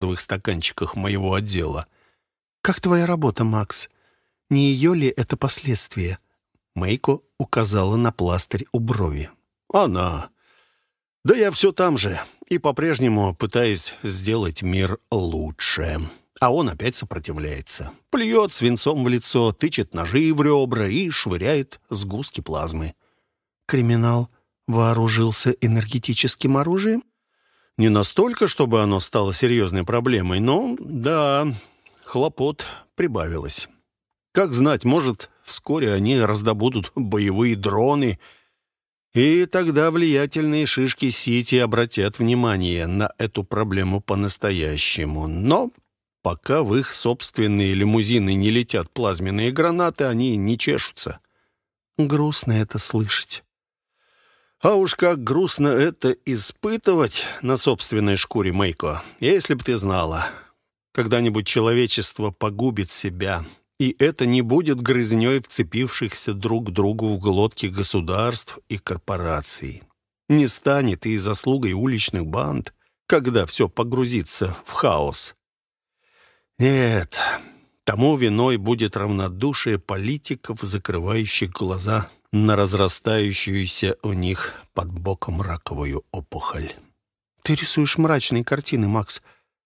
в стаканчиках моего отдела. «Как твоя работа, Макс? Не ее ли это последствия?» Мейко указала на пластырь у брови. «Она. Да я все там же и по-прежнему пытаюсь сделать мир лучше. А он опять сопротивляется. Плюет свинцом в лицо, тычет ножи в ребра и швыряет сгустки плазмы. Криминал вооружился энергетическим оружием? Не настолько, чтобы оно стало серьезной проблемой, но, да, хлопот прибавилось. Как знать, может, вскоре они раздобудут боевые дроны, и тогда влиятельные шишки Сити обратят внимание на эту проблему по-настоящему. Но пока в их собственные лимузины не летят плазменные гранаты, они не чешутся. Грустно это слышать. А уж как грустно это испытывать на собственной шкуре, Мейко. Если б ты знала, когда-нибудь человечество погубит себя, и это не будет грызней вцепившихся друг к другу в глотки государств и корпораций. Не станет и заслугой уличных банд, когда все погрузится в хаос. Нет, тому виной будет равнодушие политиков, закрывающих глаза на разрастающуюся у них под боком раковую опухоль. Ты рисуешь мрачные картины, Макс.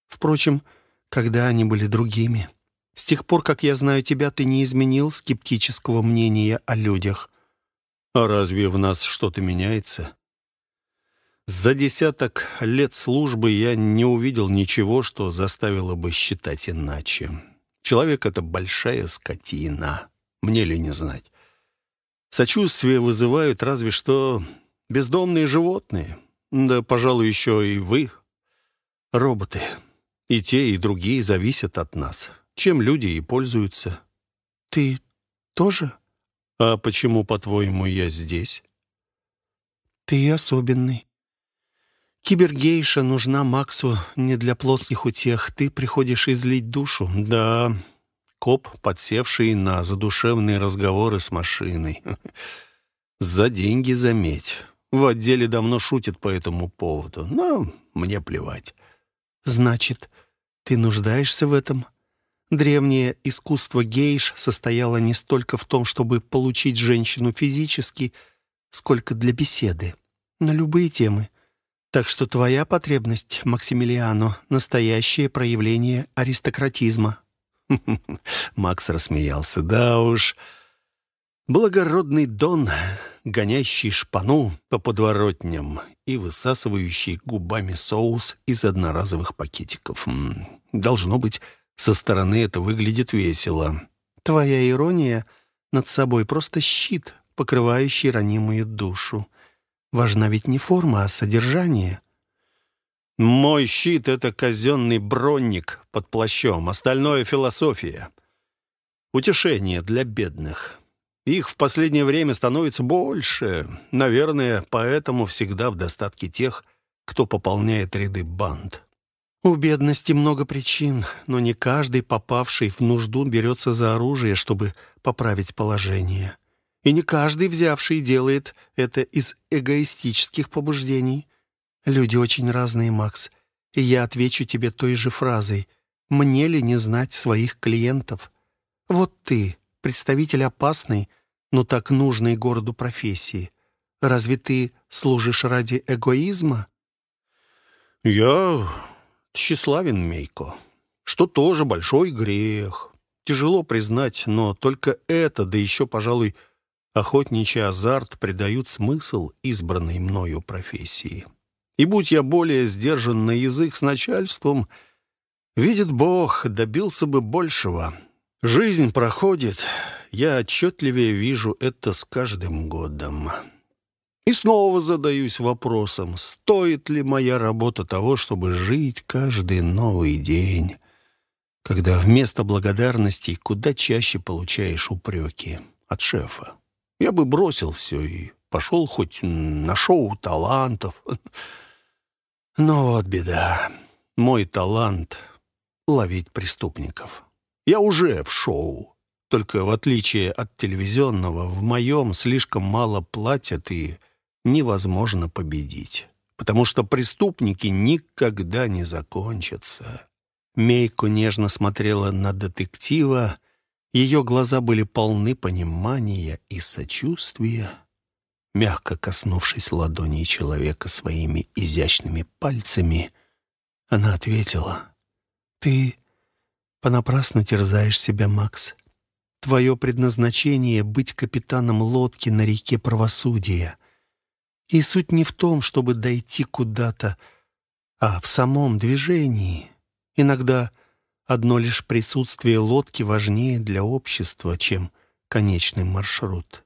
Впрочем, когда они были другими? С тех пор, как я знаю тебя, ты не изменил скептического мнения о людях. А разве в нас что-то меняется? За десяток лет службы я не увидел ничего, что заставило бы считать иначе. Человек — это большая скотина. Мне ли не знать? Сочувствие вызывают разве что бездомные животные. Да, пожалуй, еще и вы, роботы. И те, и другие зависят от нас чем люди и пользуются. Ты тоже? А почему, по-твоему, я здесь? Ты особенный. Кибергейша нужна Максу не для плотских утех. Ты приходишь излить душу. Да, коп, подсевший на задушевные разговоры с машиной. За деньги, заметь. В отделе давно шутят по этому поводу, но мне плевать. Значит, ты нуждаешься в этом? Древнее искусство гейш состояло не столько в том, чтобы получить женщину физически, сколько для беседы. На любые темы. Так что твоя потребность, Максимилиано, настоящее проявление аристократизма. Макс рассмеялся. Да уж, благородный Дон, гонящий шпану по подворотням и высасывающий губами соус из одноразовых пакетиков. Должно быть, со стороны это выглядит весело. Твоя ирония над собой просто щит, покрывающий ранимую душу. Важна ведь не форма, а содержание. Мой щит — это казенный бронник под плащом, остальное — философия. Утешение для бедных. Их в последнее время становится больше. Наверное, поэтому всегда в достатке тех, кто пополняет ряды банд. У бедности много причин, но не каждый, попавший в нужду, берется за оружие, чтобы поправить положение. И не каждый, взявший, делает это из эгоистических побуждений. Люди очень разные, Макс, и я отвечу тебе той же фразой. Мне ли не знать своих клиентов? Вот ты, представитель опасной, но так нужной городу профессии. Разве ты служишь ради эгоизма? Я тщеславен Мейко, что тоже большой грех. Тяжело признать, но только это, да еще, пожалуй, охотничий азарт придают смысл избранной мною профессии. И будь я более сдержан на язык с начальством, видит Бог, добился бы большего. Жизнь проходит, я отчетливее вижу это с каждым годом. И снова задаюсь вопросом, стоит ли моя работа того, чтобы жить каждый новый день, когда вместо благодарности куда чаще получаешь упреки от шефа. Я бы бросил все и пошел хоть на шоу талантов. Но вот беда. Мой талант — ловить преступников. Я уже в шоу. Только в отличие от телевизионного, в моем слишком мало платят и невозможно победить, потому что преступники никогда не закончатся. Мейко нежно смотрела на детектива. Ее глаза были полны понимания и сочувствия. Мягко коснувшись ладони человека своими изящными пальцами, она ответила, «Ты понапрасну терзаешь себя, Макс. Твое предназначение — быть капитаном лодки на реке правосудия. И суть не в том, чтобы дойти куда-то, а в самом движении. Иногда одно лишь присутствие лодки важнее для общества, чем конечный маршрут.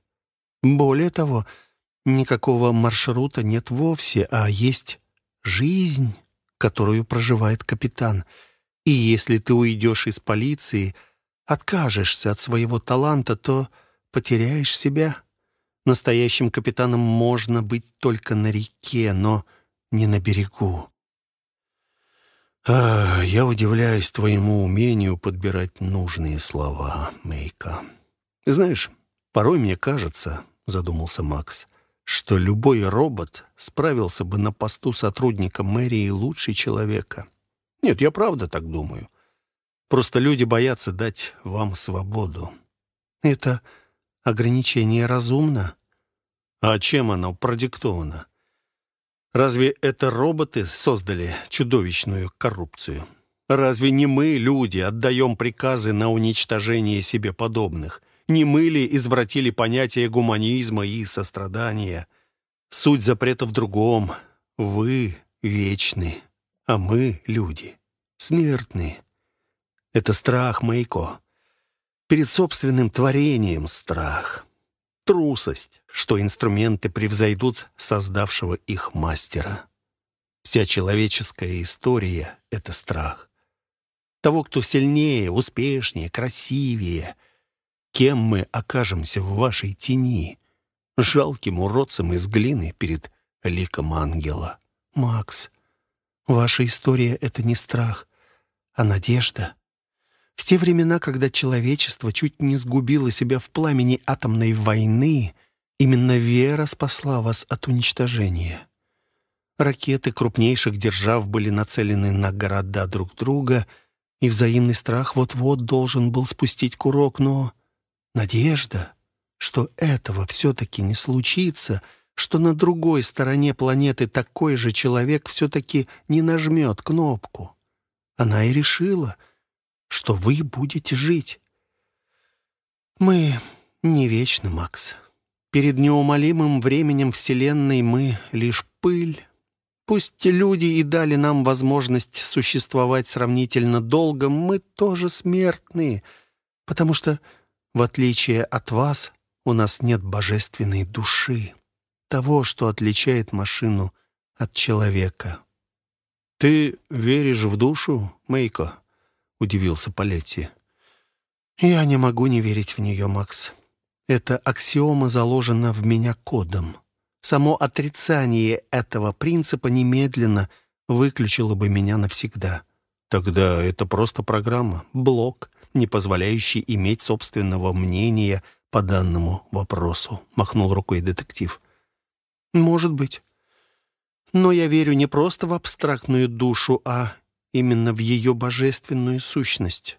Более того, никакого маршрута нет вовсе, а есть жизнь, которую проживает капитан. И если ты уйдешь из полиции, откажешься от своего таланта, то потеряешь себя. Настоящим капитаном можно быть только на реке, но не на берегу. А, «Я удивляюсь твоему умению подбирать нужные слова, Мейка. Знаешь, порой мне кажется, — задумался Макс, — что любой робот справился бы на посту сотрудника мэрии лучше человека. Нет, я правда так думаю. Просто люди боятся дать вам свободу. Это ограничение разумно? А чем оно продиктовано? Разве это роботы создали чудовищную коррупцию? Разве не мы, люди, отдаем приказы на уничтожение себе подобных? Не мы ли извратили понятие гуманизма и сострадания? Суть запрета в другом. Вы вечны, а мы, люди, смертны. Это страх, Майко. Перед собственным творением страх трусость, что инструменты превзойдут создавшего их мастера. Вся человеческая история — это страх. Того, кто сильнее, успешнее, красивее. Кем мы окажемся в вашей тени? Жалким уродцем из глины перед ликом ангела. Макс, ваша история — это не страх, а надежда. В те времена, когда человечество чуть не сгубило себя в пламени атомной войны, именно вера спасла вас от уничтожения. Ракеты крупнейших держав были нацелены на города друг друга, и взаимный страх вот-вот должен был спустить курок, но надежда, что этого все-таки не случится, что на другой стороне планеты такой же человек все-таки не нажмет кнопку. Она и решила — что вы будете жить. Мы не вечны, Макс. Перед неумолимым временем Вселенной мы лишь пыль. Пусть люди и дали нам возможность существовать сравнительно долго, мы тоже смертные, потому что, в отличие от вас, у нас нет божественной души, того, что отличает машину от человека. Ты веришь в душу, Мейко? — удивился Палетти. «Я не могу не верить в нее, Макс. Эта аксиома заложена в меня кодом. Само отрицание этого принципа немедленно выключило бы меня навсегда. Тогда это просто программа, блок, не позволяющий иметь собственного мнения по данному вопросу», — махнул рукой детектив. «Может быть. Но я верю не просто в абстрактную душу, а именно в ее божественную сущность.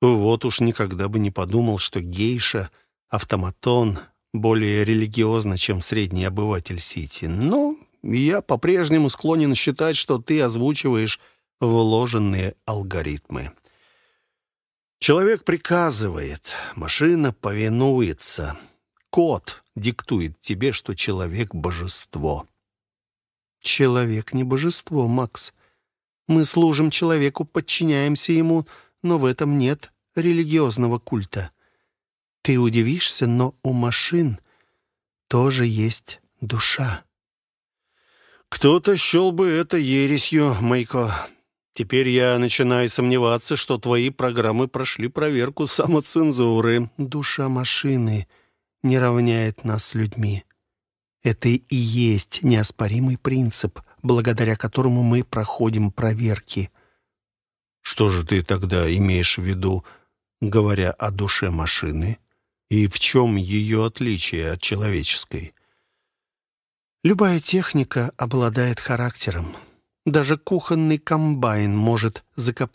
Вот уж никогда бы не подумал, что гейша, автоматон более религиозно, чем средний обыватель Сити. Но я по-прежнему склонен считать, что ты озвучиваешь вложенные алгоритмы. Человек приказывает, машина повинуется. Код диктует тебе, что человек — божество. Человек не божество, Макс. Мы служим человеку, подчиняемся ему, но в этом нет религиозного культа. Ты удивишься, но у машин тоже есть душа. Кто-то счел бы это ересью, Майко. Теперь я начинаю сомневаться, что твои программы прошли проверку самоцензуры. Душа машины не равняет нас с людьми. Это и есть неоспоримый принцип — благодаря которому мы проходим проверки. Что же ты тогда имеешь в виду, говоря о душе машины? И в чем ее отличие от человеческой? Любая техника обладает характером. Даже кухонный комбайн может закапризничать